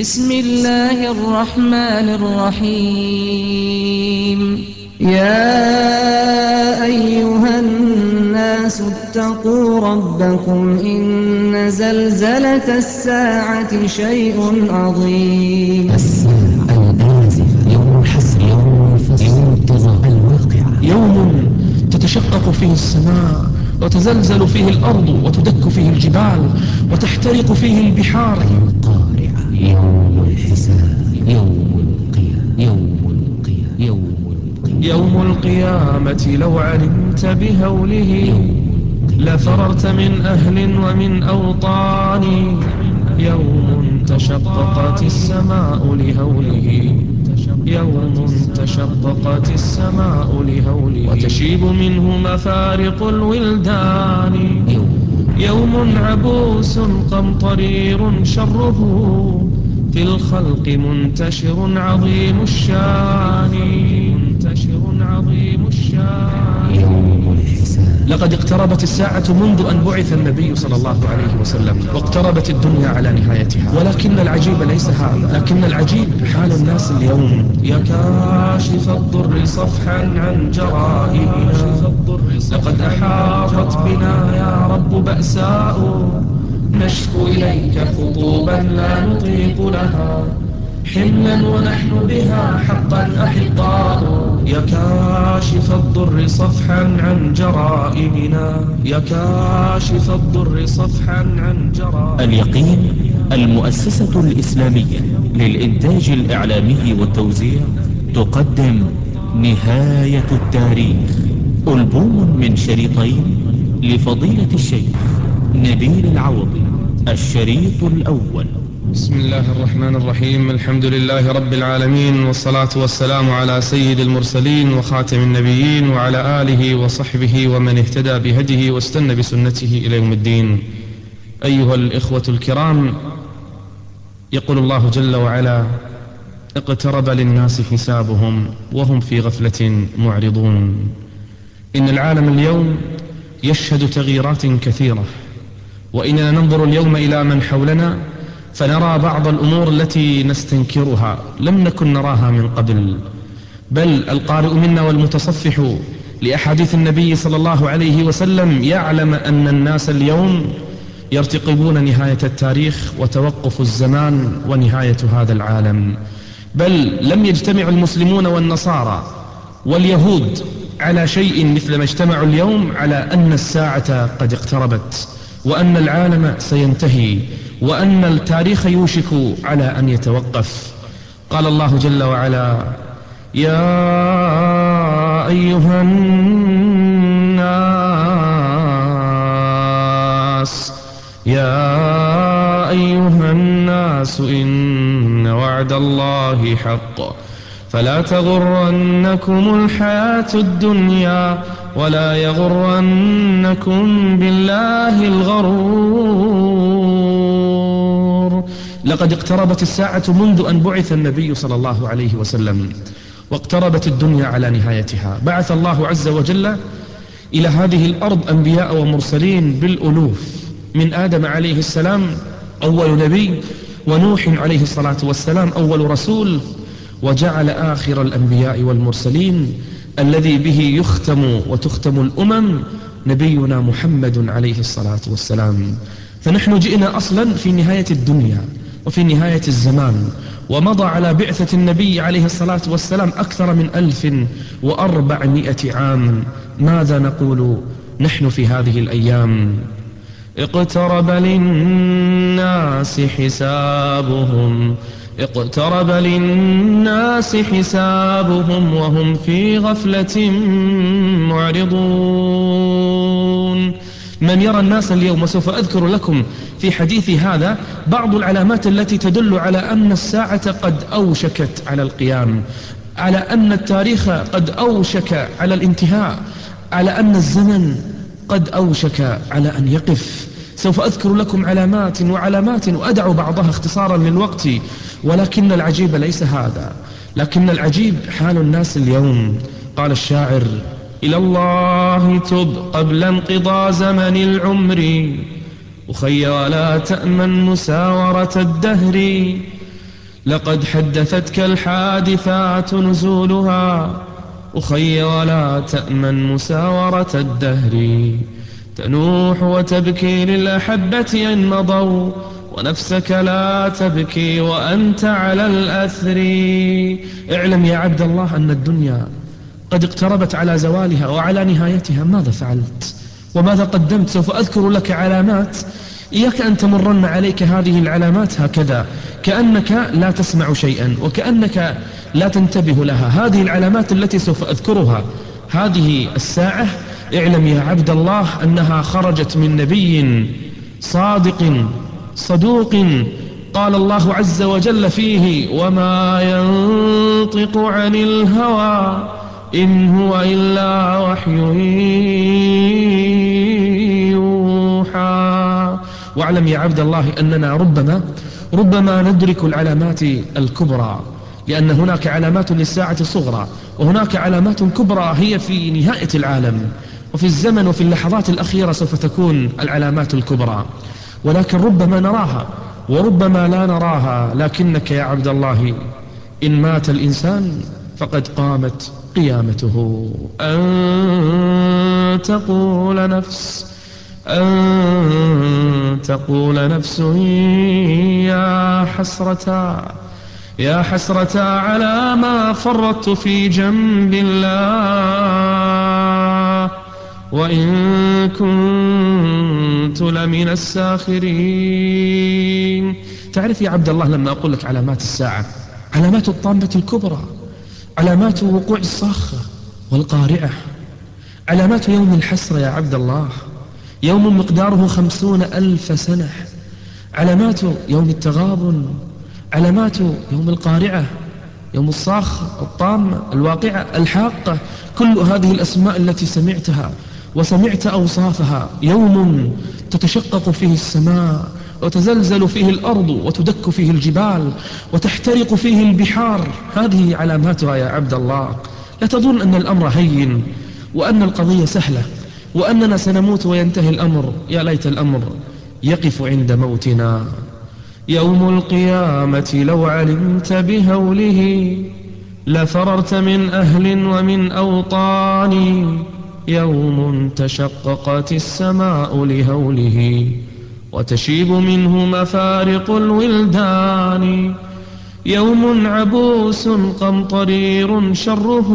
بسم الله الرحمن الرحيم. يا أيها الناس اتقوا ربكم إن زلزلة الساعة شيء عظيم. الآزفة يوم الحسر يوم الفصل يوم الواقعة يوم تتشقق فيه السماء وتزلزل فيه الأرض وتدك فيه الجبال وتحترق فيه البحار. القارعة يوم الحساب يوم القيامة يوم القيامة يوم القيامة يوم القيامة لو علمت بهوله لفررت من أهل ومن أوطان يوم تشققت السماء لهوله يوم تشققت السماء لهوله وتشيب منه مفارق الولدان يوم عبوس قمطرير شره في الخلق منتشر عظيم الشان. منتشر عظيم الشان. يوم الحساب لقد اقتربت الساعة منذ أن بعث النبي صلى الله عليه وسلم واقتربت الدنيا على نهايتها. ولكن العجيب ليس هذا. لكن العجيب حال الناس اليوم. يا كاشف الضر صفحا عن جرائمنا. لقد أحاطت بنا يا رب بأساء نشكو إليك خطوبا لا نطيق لها. حملا ونحن بها حقا أحقاء. يا كاشف الضر صفحا عن جرائمنا. يا كاشف الضر صفحا عن جرائمنا. اليقين المؤسسة الإسلامية للإنتاج الإعلامي والتوزيع تقدم نهاية التاريخ. ألبوم من شريطين لفضيلة الشيخ نبيل العوضي الشريط الأول. بسم الله الرحمن الرحيم الحمد لله رب العالمين والصلاة والسلام على سيد المرسلين وخاتم النبيين وعلى آله وصحبه ومن اهتدى بهديه واستنى بسنته إلى يوم الدين. أيها الإخوة الكرام يقول الله جل وعلا اقترب للناس حسابهم وهم في غفلة معرضون. إن العالم اليوم يشهد تغييرات كثيرة وإننا ننظر اليوم إلى من حولنا فنرى بعض الأمور التي نستنكرها لم نكن نراها من قبل. بل القارئ منا والمتصفح لأحاديث النبي صلى الله عليه وسلم يعلم أن الناس اليوم يرتقبون نهاية التاريخ وتوقف الزمان ونهاية هذا العالم. بل لم يجتمع المسلمون والنصارى واليهود على شيء مثل ما اجتمعوا اليوم على أن الساعة قد اقتربت. وأن العالم سينتهي وأن التاريخ يوشك على أن يتوقف. قال الله جل وعلا يا أيها الناس يا أيها الناس إن وعد الله حق. فلا تغرنكم الحياة الدنيا ولا يغرنكم بالله الغرور. لقد اقتربت الساعة منذ أن بعث النبي صلى الله عليه وسلم واقتربت الدنيا على نهايتها. بعث الله عز وجل إلى هذه الأرض أنبياء ومرسلين بالألوف. من آدم عليه السلام أول نبي ونوح عليه الصلاة والسلام أول رسول. وجعل آخر الأنبياء والمرسلين الذي به يختم وتختم الأمم نبينا محمد عليه الصلاة والسلام. فنحن جئنا أصلا في نهاية الدنيا وفي نهاية الزمان ومضى على بعثة النبي عليه الصلاة والسلام أكثر من ألف وأربعمائة عام. ماذا نقول نحن في هذه الأيام؟ اقترب للناس حسابهم. اقترب للناس حسابهم وهم في غفلة معرضون. من يرى الناس اليوم وسوف أذكر لكم في حديثي هذا بعض العلامات التي تدل على أن الساعة قد أوشكت على القيام على أن التاريخ قد أوشك على الانتهاء على أن الزمن قد أوشك على أن يقف. سوف أذكر لكم علامات وعلامات وأدع بعضها اختصارا للوقت ولكن العجيب ليس هذا. لكن العجيب حال الناس اليوم. قال الشاعر إلى الله تب قبل انقضاء زمن العمر أخي ولا تأمن مساورة الدهر. لقد حدثتك الحادثات نزولها أخي ولا تأمن مساورة الدهر. تنوح وتبكي للأحبة إن مضوا ونفسك لا تبكي وأنت على الأثر. اعلم يا عبد الله أن الدنيا قد اقتربت على زوالها وعلى نهايتها. ماذا فعلت؟ وماذا قدمت؟ سوف أذكر لك علامات. إياك أن تمرن عليك هذه العلامات هكذا. كأنك لا تسمع شيئا وكأنك لا تنتبه لها. هذه العلامات التي سوف أذكرها. هذه الساعة اعلم يا عبد الله أنها خرجت من نبي صادق صدوق قال الله عز وجل فيه وما ينطق عن الهوى إن هو إلا وحي يوحى واعلم يا عبد الله أننا ربما ربما ندرك العلامات الكبرى لأن هناك علامات للساعة الصغرى وهناك علامات كبرى هي في نهاية العالم. وفي الزمن وفي اللحظات الأخيرة سوف تكون العلامات الكبرى. ولكن ربما نراها وربما لا نراها. لكنك يا عبد الله إن مات الإنسان فقد قامت قيامته. أن تقول نفس أن تقول نفس. يا حسرة يا حسرة على ما فرطت في جنب الله. وإن كنت لمن الساخرين. تعرف يا عبد الله لما أقول لك علامات الساعة؟ علامات الطامة الكبرى. علامات وقوع الصاخة والقارعة علامات يوم الحسرة يا عبد الله. يوم مقداره خمسون ألف سنة. علامات يوم التغابن. علامات يوم القارعة يوم الصاخ الطامة الواقعة الحاقة. كل هذه الأسماء التي سمعتها وسمعت أوصافها يوم تتشقق فيه السماء وتزلزل فيه الأرض وتدك فيه الجبال وتحترق فيه البحار. هذه علاماتها يا عبد الله. لا تظن أن الأمر هين وأن القضية سهلة وأننا سنموت وينتهي الأمر. يا ليت الأمر يقف عند موتنا. يوم القيامة لو علمت بهوله لفررت من أهل ومن أوطان. يوم تشققت السماء لهوله وتشيب منه مفارق الولدان. يوم عبوس قمطرير شره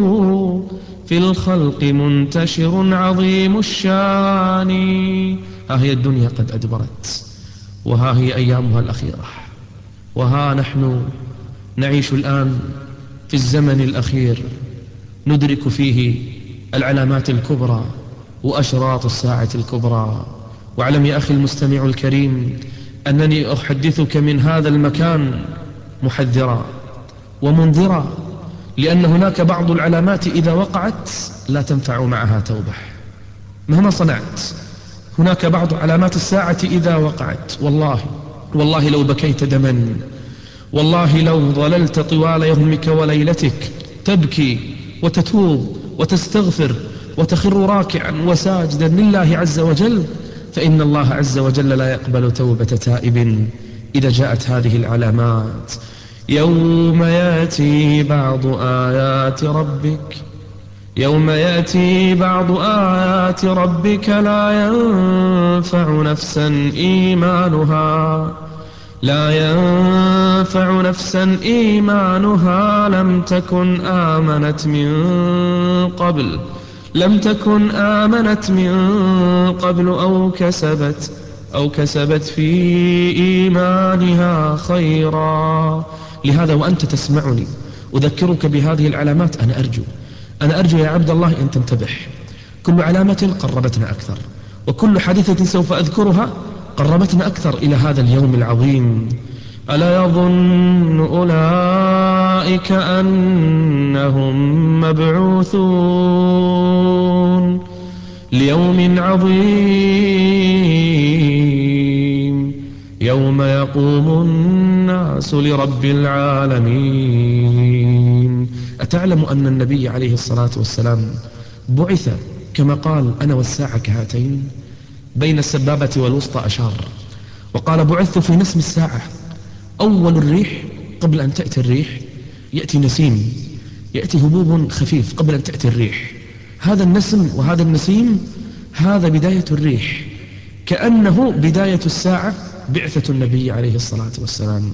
في الخلق منتشر عظيم الشان. ها هي الدنيا قد أدبرت وها هي أيامها الأخيرة وها نحن نعيش الآن في الزمن الأخير ندرك فيه العلامات الكبرى وأشراط الساعة الكبرى. واعلم يا أخي المستمع الكريم أنني أحدثك من هذا المكان محذرا ومنذرا لأن هناك بعض العلامات إذا وقعت لا تنفع معها توبة. مهما صنعت هناك بعض علامات الساعة إذا وقعت. والله والله لو بكيت دما والله لو ظللت طوال يومك وليلتك تبكي وتتوب. وتستغفر وتخر راكعا وساجدا لله عز وجل فإن الله عز وجل لا يقبل توبة تائب إذا جاءت هذه العلامات. يوم يأتي بعض آيات ربك يوم يأتي بعض آيات ربك لا ينفع نفسا إيمانها. لا ينفع نفسا إيمانها. لم تكن آمنت من قبل. لم تكن آمنت من قبل أو كسبت. أو كسبت في إيمانها خيرا. لهذا وأنت تسمعني. أذكرك بهذه العلامات. أنا أرجو. أنا أرجو يا عبد الله أن تنتبه. كل علامة قربتنا أكثر. وكل حادثة سوف أذكرها. قربتنا أكثر إلى هذا اليوم العظيم. ألا يظن أولئك أنهم مبعوثون ليوم عظيم. يوم يقوم الناس لرب العالمين. أتعلم أن النبي عليه الصلاة والسلام بعث كما قال أنا والساعة كهاتين؟ بين السبابة والوسطى أشار. وقال بعثت في نسم الساعة. أول الريح قبل أن تأتي الريح يأتي نسيم. يأتي هبوب خفيف قبل أن تأتي الريح. هذا النسم وهذا النسيم هذا بداية الريح. كأنه بداية الساعة بعثة النبي عليه الصلاة والسلام.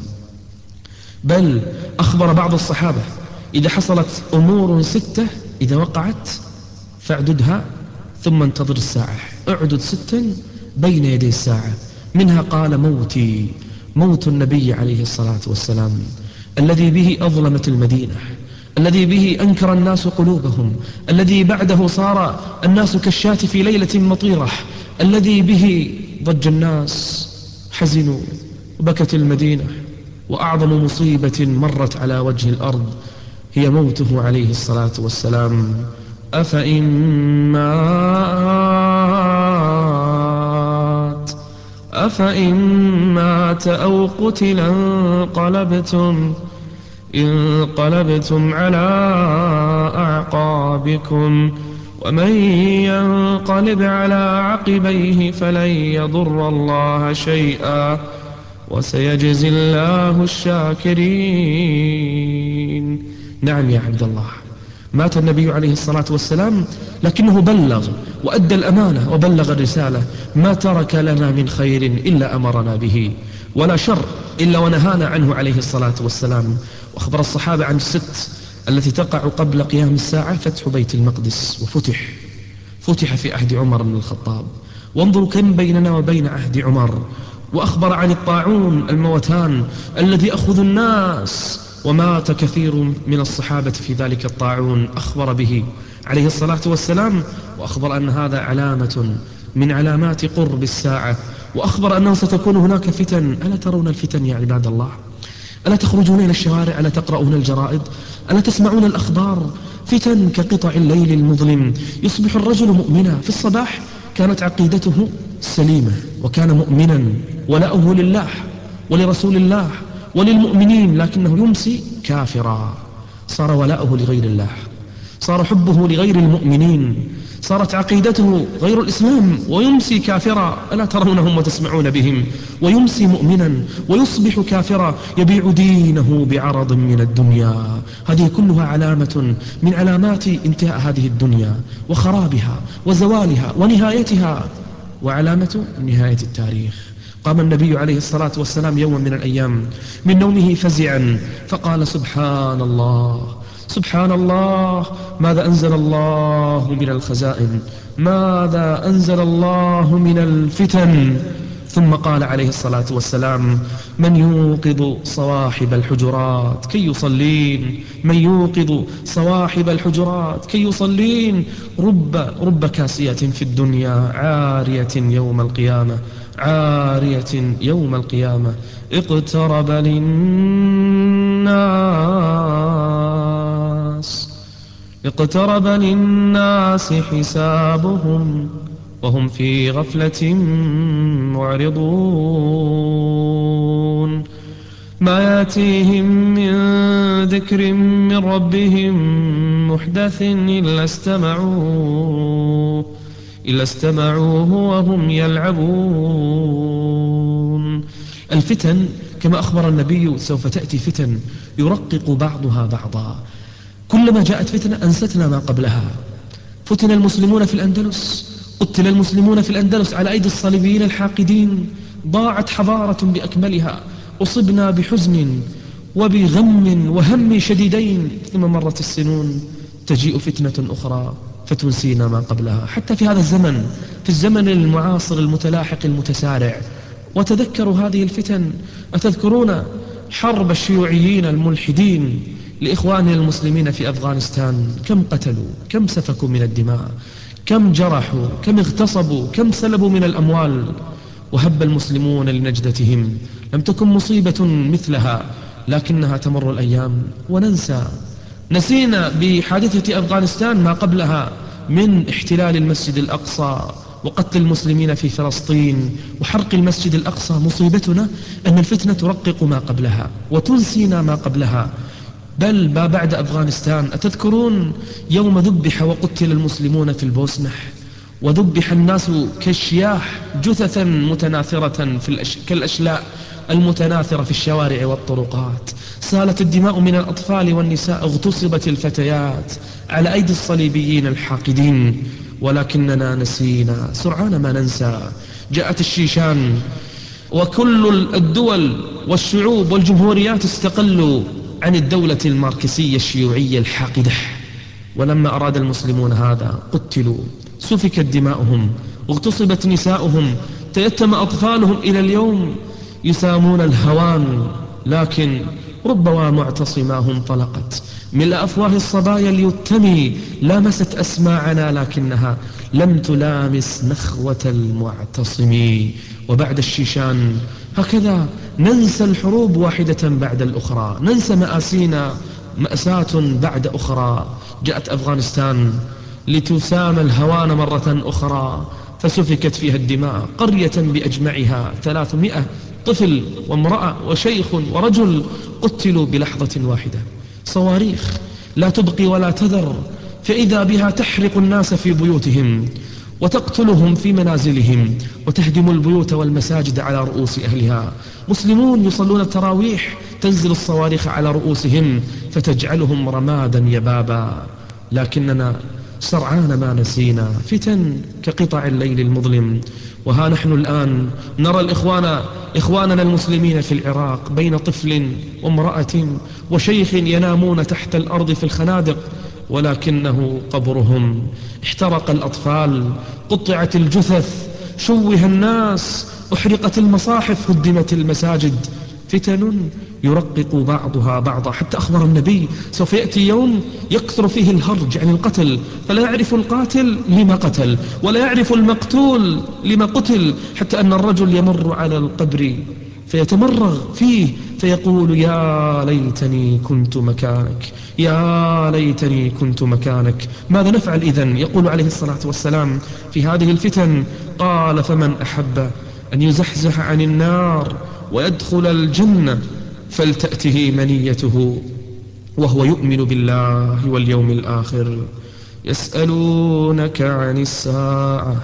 بل أخبر بعض الصحابة إذا حصلت أمور ستة إذا وقعت فاعددها ثم انتظر الساعة. اعدد ستا بين يدي الساعة. منها قال موتي موت النبي عليه الصلاة والسلام الذي به أظلمت المدينة الذي به أنكر الناس قلوبهم الذي بعده صار الناس كالشاة في ليلة مطيرة الذي به ضج الناس حزنوا وبكت المدينة وأعظم مصيبة مرت على وجه الأرض هي موته عليه الصلاة والسلام. أفإن أفإن مات أو قتل انقلبتم انقلبتم على أعقابكم ومن ينقلب على عقبيه فلن يضر الله شيئا وسيجزي الله الشاكرين. نعم يا عبد الله. مات النبي عليه الصلاة والسلام لكنه بلغ وأدى الأمانة وبلغ الرسالة ما ترك لنا من خير إلا أمرنا به ولا شر إلا ونهانا عنه عليه الصلاة والسلام. وأخبر الصحابة عن الست التي تقع قبل قيام الساعة فتح بيت المقدس وفتح فتح في عهد عمر بن الخطاب. وانظروا كم بيننا وبين عهد عمر. وأخبر عن الطاعون الموتان الذي أخذ الناس ومات كثير من الصحابة في ذلك الطاعون أخبر به عليه الصلاة والسلام وأخبر أن هذا علامة من علامات قرب الساعة وأخبر أنه ستكون هناك فتن. ألا ترون الفتن يا عباد الله؟ ألا تخرجون إلى الشوارع؟ ألا تقرؤون الجرائد؟ ألا تسمعون الأخبار؟ فتن كقطع الليل المظلم يصبح الرجل مؤمنا في الصباح كانت عقيدته سليمة وكان مؤمنا ولاؤه لله ولرسول الله وللمؤمنين لكنه يمسي كافرا. صار ولاؤه لغير الله. صار حبه لغير المؤمنين. صارت عقيدته غير الإسلام ويمسي كافرا. ألا ترونهم وتسمعون بهم؟ ويمسي مؤمنا ويصبح كافرا. يبيع دينه بعرض من الدنيا. هذه كلها علامة من علامات انتهاء هذه الدنيا وخرابها وزوالها ونهايتها وعلامة نهاية التاريخ. قام النبي عليه الصلاة والسلام يوما من الأيام من نومه فزعا فقال سبحان الله سبحان الله ماذا أنزل الله من الخزائن؟ ماذا أنزل الله من الفتن؟ ثم قال عليه الصلاة والسلام من يوقظ صواحب الحجرات كي يصلين؟ من يوقظ صواحب الحجرات كي يصلين؟ رب, رب كاسية في الدنيا عارية يوم القيامة. عارية يوم القيامة. اقترب للناس. اقترب للناس حسابهم وهم في غفلة معرضون. ما يأتيهم من ذكر من ربهم محدث إلا استمعوه إلا استمعوه وهم يلعبون. الفتن كما أخبر النبي سوف تأتي فتن يرقق بعضها بعضا. كلما جاءت فتنة أنستنا ما قبلها. فتن المسلمون في الأندلس قتل المسلمون في الأندلس على أيدي الصليبيين الحاقدين. ضاعت حضارة بأكملها. أصبنا بحزن وبغم وهم شديدين ثم مرت السنون. تجيء فتنة أخرى فتنسينا ما قبلها. حتى في هذا الزمن في الزمن المعاصر المتلاحق المتسارع وتذكروا هذه الفتن أتذكرون حرب الشيوعيين الملحدين لإخواننا المسلمين في أفغانستان؟ كم قتلوا؟ كم سفكوا من الدماء؟ كم جرحوا؟ كم اغتصبوا؟ كم سلبوا من الأموال؟ وهب المسلمون لنجدتهم لم تكن مصيبة مثلها لكنها تمر الأيام وننسى نسينا بحادثة أفغانستان ما قبلها من احتلال المسجد الأقصى وقتل المسلمين في فلسطين وحرق المسجد الأقصى. مصيبتنا أن الفتنة ترقق ما قبلها وتنسينا ما قبلها. بل ما بعد أفغانستان أتذكرون يوم ذبح وقتل المسلمون في البوسنح؟ وذبح الناس كالشياح جثثا متناثرة في الأش... كالأشلاء. المتناثرة في الشوارع والطرقات. سالت الدماء من الأطفال والنساء اغتصبت الفتيات على أيدي الصليبيين الحاقدين. ولكننا نسينا. سرعان ما ننسى. جاءت الشيشان. وكل الدول والشعوب والجمهوريات استقلوا عن الدولة الماركسية الشيوعية الحاقدة. ولما أراد المسلمون هذا قتلوا. سفكت دماؤهم. واغتصبت نساؤهم. تيتم أطفالهم إلى اليوم. يسامون الهوان لكن ربما معتصماهم طلقت. ملء أفواه الصبايا اليتمي لامست أسماعنا لكنها لم تلامس نخوة المعتصم. وبعد الشيشان هكذا ننسى الحروب واحدة بعد الأخرى. ننسى مآسينا مأساة بعد أخرى. جاءت أفغانستان لتسام الهوان مرة أخرى فسفكت فيها الدماء. قرية بأجمعها ثلاثمائة طفل وامرأة وشيخ ورجل قتلوا بلحظة واحدة. صواريخ لا تبقي ولا تذر فإذا بها تحرق الناس في بيوتهم وتقتلهم في منازلهم وتهدم البيوت والمساجد على رؤوس أهلها. مسلمون يصلون التراويح تنزل الصواريخ على رؤوسهم فتجعلهم رمادا يبابا. لكننا سرعان ما نسينا. فتن كقطع الليل المظلم. وها نحن الآن نرى الإخوان إخواننا المسلمين في العراق بين طفل وامرأة وشيخ ينامون تحت الأرض في الخنادق ولكنه قبرهم. احترق الأطفال. قطعت الجثث. شوه الناس. أحرقت المصاحف. هدمت المساجد. فتن يرقق بعضها بعضا. حتى أخبر النبي سوف يأتي يوم يكثر فيه الهرج عن القتل. فلا يعرف القاتل لما قتل ولا يعرف المقتول لما قتل حتى أن الرجل يمر على القبر فيتمرغ فيه فيقول يا ليتني كنت مكانك يا ليتني كنت مكانك. ماذا نفعل إذن؟ يقول عليه الصلاة والسلام في هذه الفتن قال فمن أحب أن يزحزح عن النار ويدخل الجنة فلتأته منيته وهو يؤمن بالله واليوم الآخر. يسألونك عن الساعة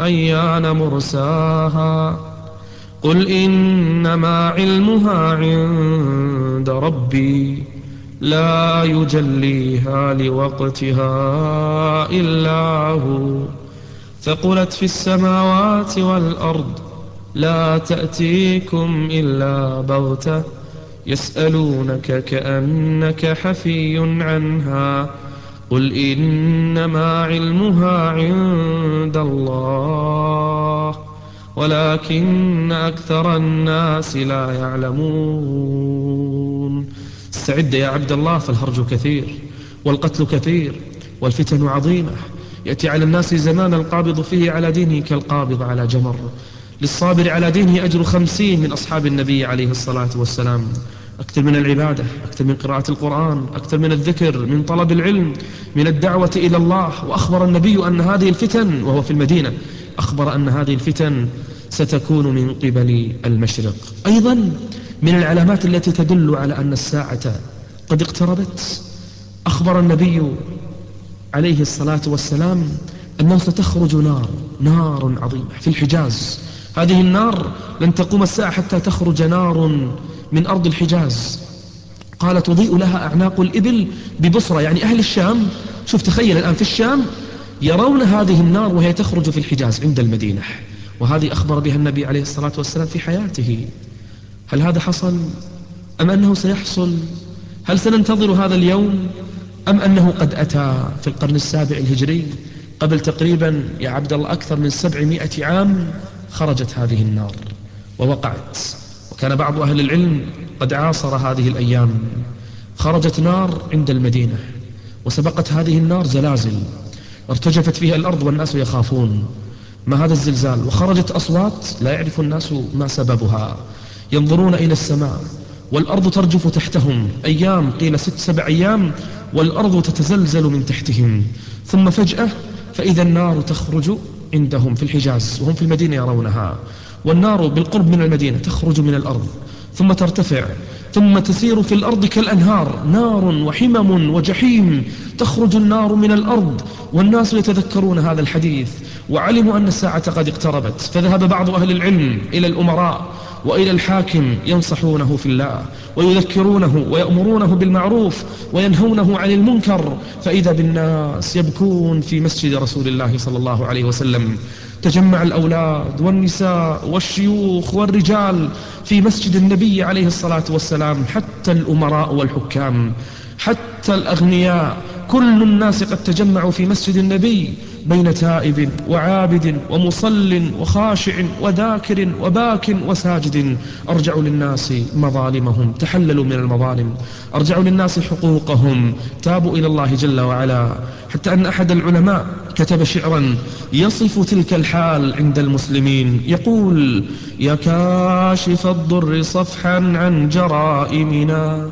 أيان مرساها؟ قل إنما علمها عند ربي لا يجليها لوقتها إلا هو. ثقلت في السماوات والأرض لا تأتيكم إلا بغتة يسألونك كأنك حفي عنها قل إنما علمها عند الله ولكن أكثر الناس لا يعلمون. استعد يا عبد الله فالهرج كثير والقتل كثير والفتن عظيمة. يأتي على الناس زمان القابض فيه على دينه كالقابض على جمر. للصابر على دينه أجر خمسين من أصحاب النبي عليه الصلاة والسلام. أكثر من العبادة أكثر من قراءة القرآن أكثر من الذكر من طلب العلم من الدعوة إلى الله. وأخبر النبي أن هذه الفتن وهو في المدينة أخبر أن هذه الفتن ستكون من قبل المشرق. أيضا من العلامات التي تدل على أن الساعة قد اقتربت أخبر النبي عليه الصلاة والسلام أنه ستخرج نار نار عظيمة في الحجاز. هذه النار لن تقوم الساعة حتى تخرج نار من أرض الحجاز. قال تضيء لها أعناق الإبل ببصرة. يعني أهل الشام شوف تخيل الآن في الشام يرون هذه النار وهي تخرج في الحجاز عند المدينة. وهذه أخبر بها النبي عليه الصلاة والسلام في حياته. هل هذا حصل أم أنه سيحصل؟ هل سننتظر هذا اليوم أم أنه قد أتى في القرن السابع الهجري؟ قبل تقريبا يا عبد الله أكثر من سبعمائة عام خرجت هذه النار ووقعت. وكان بعض أهل العلم قد عاصر هذه الأيام. خرجت نار عند المدينة وسبقت هذه النار زلازل ارتجفت فيها الأرض والناس يخافون. ما هذا الزلزال؟ وخرجت أصوات لا يعرف الناس ما سببها. ينظرون إلى السماء والأرض ترجف تحتهم. أيام قيل ست سبع أيام والأرض تتزلزل من تحتهم. ثم فجأة فإذا النار تخرج عندهم في الحجاز وهم في المدينة يرونها. والنار بالقرب من المدينة تخرج من الأرض. ثم ترتفع ثم تسير في الأرض كالأنهار نار وحمم وجحيم تخرج النار من الأرض والناس يتذكرون هذا الحديث وعلموا أن الساعة قد اقتربت فذهب بعض أهل العلم إلى الأمراء وإلى الحاكم ينصحونه في الله ويذكرونه ويأمرونه بالمعروف وينهونه عن المنكر فإذا بالناس يبكون في مسجد رسول الله صلى الله عليه وسلم. تجمع الأولاد والنساء والشيوخ والرجال في مسجد النبي عليه الصلاة والسلام حتى الأمراء والحكام حتى الأغنياء. كل الناس قد تجمعوا في مسجد النبي. بين تائب وعابد ومصل وخاشع وذاكر وباك وساجد. أرجعوا للناس مظالمهم تحللوا من المظالم. أرجعوا للناس حقوقهم. تابوا إلى الله جل وعلا. حتى أن أحد العلماء كتب شعرا يصف تلك الحال عند المسلمين. يقول يا كاشف الضر صفحا عن جرائمنا.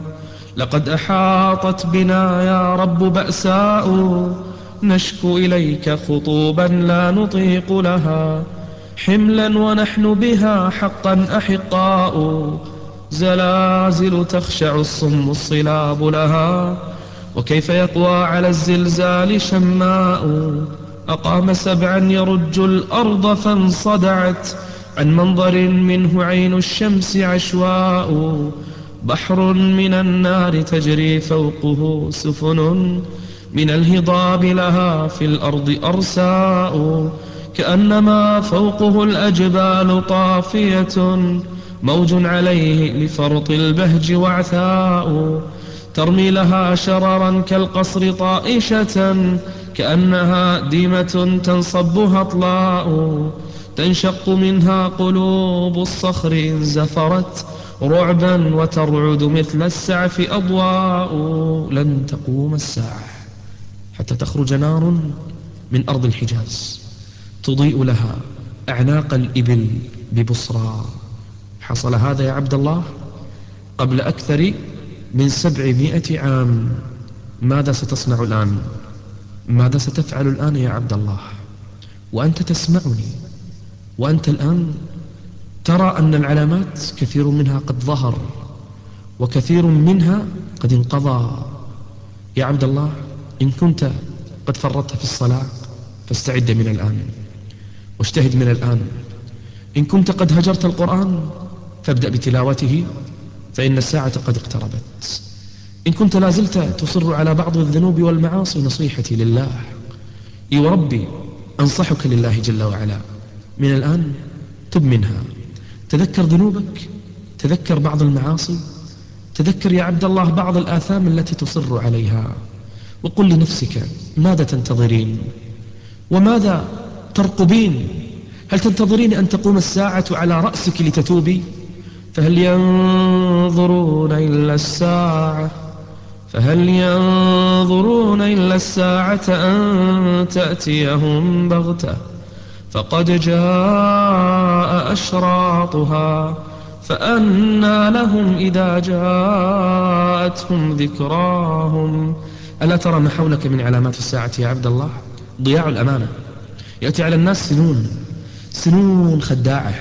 لقد أحاطت بنا يا رب بأساء. نشكو إليك خطوبا لا نطيق لها. حملا ونحن بها حقا أحقاء. زلازل تخشع الصم الصلاب لها. وكيف يقوى على الزلزال شماء؟ أقام سبعا يرج الأرض فانصدعت. عن منظر منه عين الشمس عشواء. بحر من النار تجري فوقه سفن. من الهضاب لها في الأرض أرساء كأنما فوقه الأجبال طافية موج عليه لفرط البهج وعثاء ترمي لها شررا كالقصر طائشة كأنها ديمة تنصبها اطلاء تنشق منها قلوب الصخر إن زفرت رعبا وترعد مثل السعف أضواء لن تقوم الساعة. حتى تخرج نار من أرض الحجاز تضيء لها أعناق الإبل ببصرى. حصل هذا يا عبد الله قبل أكثر من سبعمائة عام. ماذا ستصنع الآن؟ ماذا ستفعل الآن يا عبد الله؟ وأنت تسمعني وأنت الآن ترى أن العلامات كثير منها قد ظهر وكثير منها قد انقضى. يا عبد الله إن كنت قد فرطت في الصلاة فاستعد من الآن واجتهد من الآن. إن كنت قد هجرت القرآن فابدأ بتلاوته فإن الساعة قد اقتربت. إن كنت لازلت تصر على بعض الذنوب والمعاصي نصيحتي لله. إي وربي أنصحك لله جل وعلا. من الآن تب منها. تذكر ذنوبك تذكر بعض المعاصي تذكر يا عبد الله بعض الآثام التي تصر عليها. وقل لنفسك ماذا تنتظرين؟ وماذا ترقبين؟ هل تنتظرين أن تقوم الساعة على رأسك لتتوبي؟ فهل ينظرون إلا الساعة فهل ينظرون إلا الساعة أن تأتيهم بغتة؟ فقد جاء أشراطها فأنى لهم إذا جاءتهم ذكراهم. ألا ترى ما حولك من علامات الساعة يا عبد الله؟ ضياع الأمانة. يأتي على الناس سنون سنون خداعة.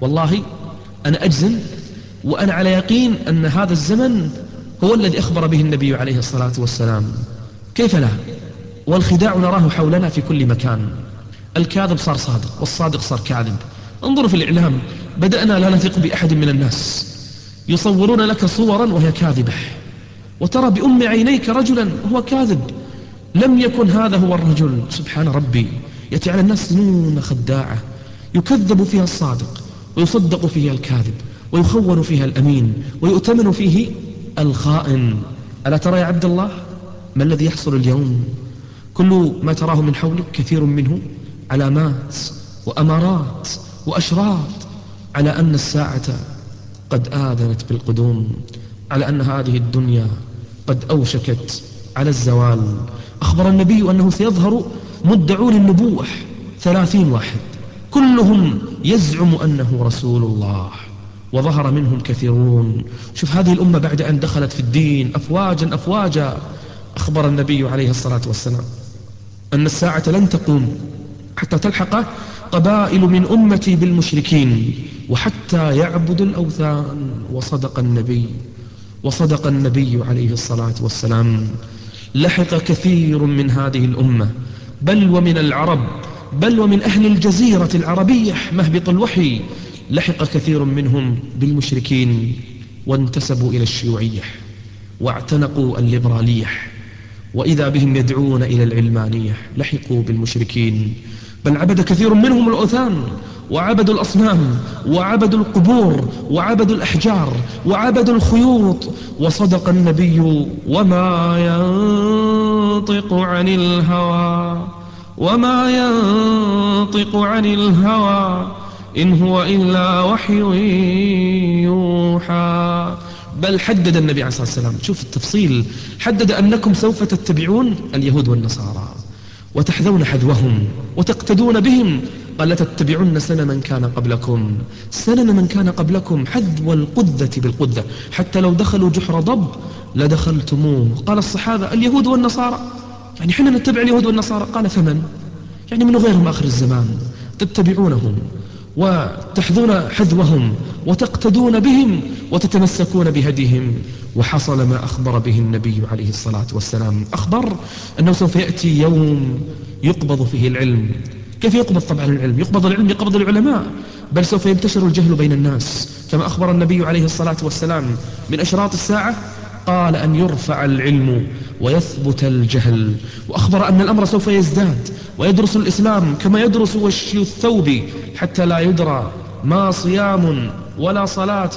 والله أنا أجزم وأنا على يقين أن هذا الزمن هو الذي أخبر به النبي عليه الصلاة والسلام. كيف لا؟ والخداع نراه حولنا في كل مكان. الكاذب صار صادق والصادق صار كاذب. انظروا في الإعلام بدأنا لا نثق بأحد من الناس. يصورون لك صورا وهي كاذبة. وترى بأم عينيك رجلا هو كاذب. لم يكن هذا هو الرجل. سبحان ربي. يأتي على الناس سنون خداعة. يكذب فيها الصادق ويصدق فيها الكاذب ويخون فيها الأمين ويؤتمن فيه الخائن. ألا ترى يا عبد الله؟ ما الذي يحصل اليوم؟ كل ما تراه من حولك كثير منه علامات وأمارات وأشراط على أن الساعة قد آذنت بالقدوم. على أن هذه الدنيا قد أوشكت على الزوال. أخبر النبي أنه سيظهر مدعون النبوة ثلاثين واحد. كلهم يزعم أنه رسول الله. وظهر منهم كثيرون. شوف هذه الأمة بعد أن دخلت في الدين أفواجا أفواجا. أخبر النبي عليه الصلاة والسلام أن الساعة لن تقوم حتى تلحق قبائل من أمتي بالمشركين وحتى يعبدوا الأوثان. وصدق النبي. وصدق النبي عليه الصلاة والسلام. لحق كثير من هذه الأمة. بل ومن العرب. بل ومن أهل الجزيرة العربية مهبط الوحي. لحق كثير منهم بالمشركين وانتسبوا إلى الشيوعية واعتنقوا الليبرالية. وإذا بهم يدعون إلى العلمانية لحقوا بالمشركين. بل عبد كثير منهم الأوثان. وعبدوا الأصنام وعبدوا القبور وعبدوا الأحجار وعبدوا الخيوط وصدق النبي وما ينطق عن الهوى وما ينطق عن الهوى إن هو إلا وحي يوحى. بل حدد النبي عليه الصلاة والسلام شوف التفصيل حدد أنكم سوف تتبعون اليهود والنصارى وتحذون حذوهم وتقتدون بهم قال لتتبعن سنن من كان قبلكم. سنن من كان قبلكم حذو القدة بالقدة حتى لو دخلوا جحر ضب لدخلتموه. قال الصحابة اليهود والنصارى. يعني حنا نتبع اليهود والنصارى. قال فمن؟ يعني من غيرهم آخر الزمان. تتبعونهم وتحذون حذوهم وتقتدون بهم وتتمسكون بهديهم. وحصل ما أخبر به النبي عليه الصلاة والسلام. أخبر أنه سوف يأتي يوم يقبض فيه العلم. كيف يقبض طبعا العلم؟ يقبض العلم يقبض العلماء. بل سوف ينتشر الجهل بين الناس. كما أخبر النبي عليه الصلاة والسلام من أشراط الساعة قال أن يرفع العلم ويثبت الجهل. وأخبر أن الأمر سوف يزداد ويدرس الإسلام كما يدرس وشي الثوب حتى لا يدرى ما صيام ولا صلاة